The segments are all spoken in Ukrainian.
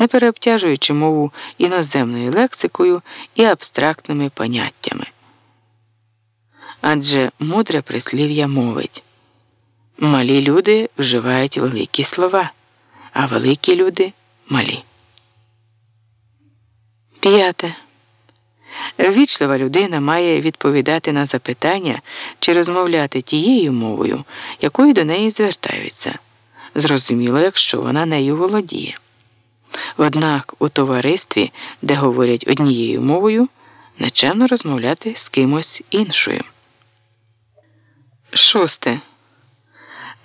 не переобтяжуючи мову іноземною лексикою і абстрактними поняттями. Адже мудре прислів'я мовить малі люди вживають великі слова, а великі люди малі. П'яте. Ввічлива людина має відповідати на запитання чи розмовляти тією мовою, якою до неї звертаються. Зрозуміло, якщо вона нею володіє. Однак у товаристві, де говорять однією мовою, нечемно розмовляти з кимось іншою. Шосте.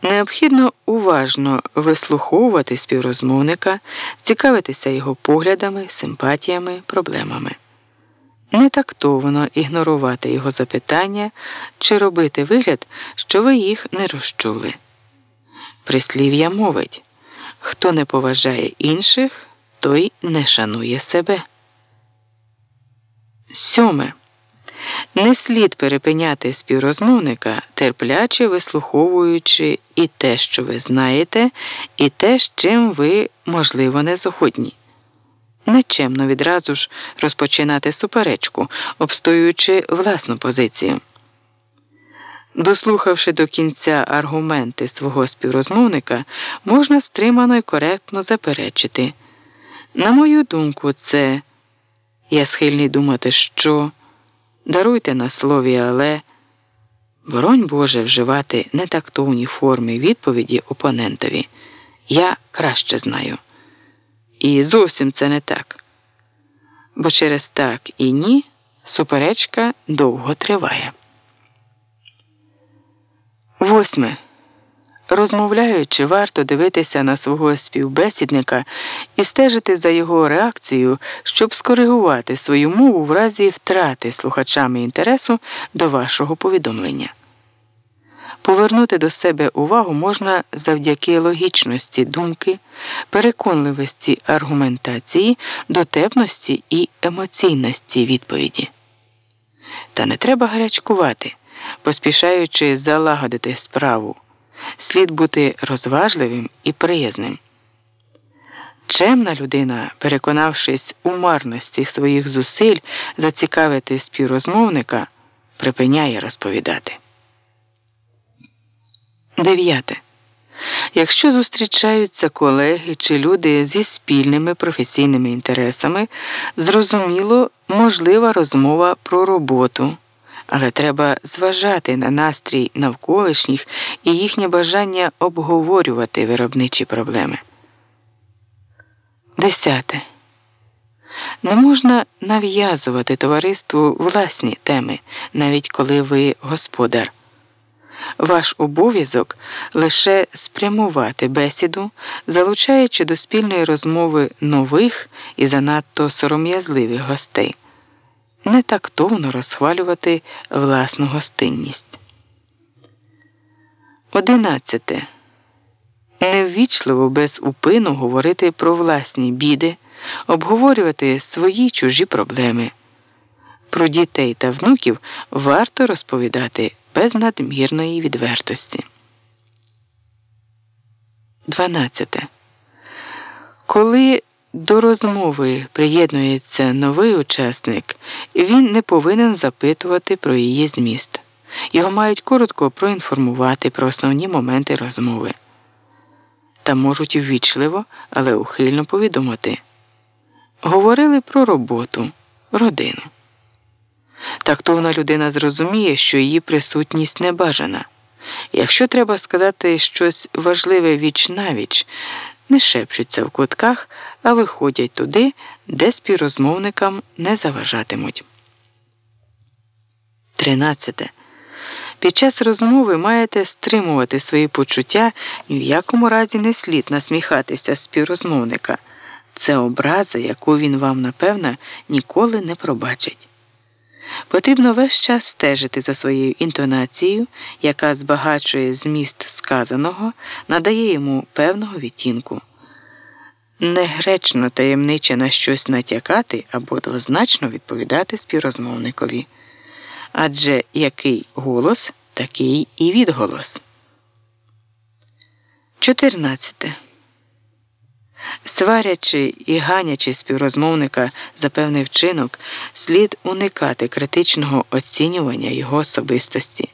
Необхідно уважно вислуховувати співрозмовника, цікавитися його поглядами, симпатіями, проблемами. Не тактовно ігнорувати його запитання чи робити вигляд, що ви їх не розчули. Прислів'я мовить хто не поважає інших, той не шанує себе. Сьоме. Не слід перепиняти співрозмовника, терпляче вислуховуючи і те, що ви знаєте, і те, з чим ви, можливо, не згодні. Нечемно відразу ж розпочинати суперечку, обстоюючи власну позицію. Дослухавши до кінця аргументи свого співрозмовника, можна стримано і коректно заперечити. На мою думку, це я схильний думати, що даруйте на слові, але боронь Боже вживати нетактовні форми відповіді опонентові. Я краще знаю. І зовсім це не так. Бо через так і ні суперечка довго триває. Восьме. Розмовляючи, варто дивитися на свого співбесідника і стежити за його реакцією, щоб скоригувати свою мову в разі втрати слухачами інтересу до вашого повідомлення. Повернути до себе увагу можна завдяки логічності думки, переконливості аргументації, дотепності і емоційності відповіді. Та не треба гарячкувати поспішаючи залагодити справу, слід бути розважливим і приязним. Чемна людина, переконавшись у марності своїх зусиль зацікавити співрозмовника, припиняє розповідати. Дев'яте. Якщо зустрічаються колеги чи люди зі спільними професійними інтересами, зрозуміло можлива розмова про роботу але треба зважати на настрій навколишніх і їхнє бажання обговорювати виробничі проблеми. Десяте. Не можна нав'язувати товариству власні теми, навіть коли ви господар. Ваш обов'язок лише спрямувати бесіду, залучаючи до спільної розмови нових і занадто сором'язливих гостей не тактовно розхвалювати власну гостинність. Одинадцяте. Неввічливо без упину говорити про власні біди, обговорювати свої чужі проблеми. Про дітей та внуків варто розповідати без надмірної відвертості. 12. Коли до розмови приєднується новий учасник, він не повинен запитувати про її зміст. Його мають коротко проінформувати про основні моменти розмови. Та можуть ввічливо, але ухильно повідомити. Говорили про роботу, родину. Тактовна людина зрозуміє, що її присутність не бажана. Якщо треба сказати щось важливе віч навіч, не шепчуться в кутках, а виходять туди, де співрозмовникам не заважатимуть. 13. Під час розмови маєте стримувати свої почуття ні в якому разі не слід насміхатися співрозмовника. Це образа, яку він вам, напевно, ніколи не пробачить. Потрібно весь час стежити за своєю інтонацією, яка збагачує зміст сказаного, надає йому певного відтінку. Негречно таємниче на щось натякати або двозначно відповідати співрозмовникові. Адже який голос, такий і відголос. 14. Сварячи і ганячи співрозмовника за певний вчинок, слід уникати критичного оцінювання його особистості.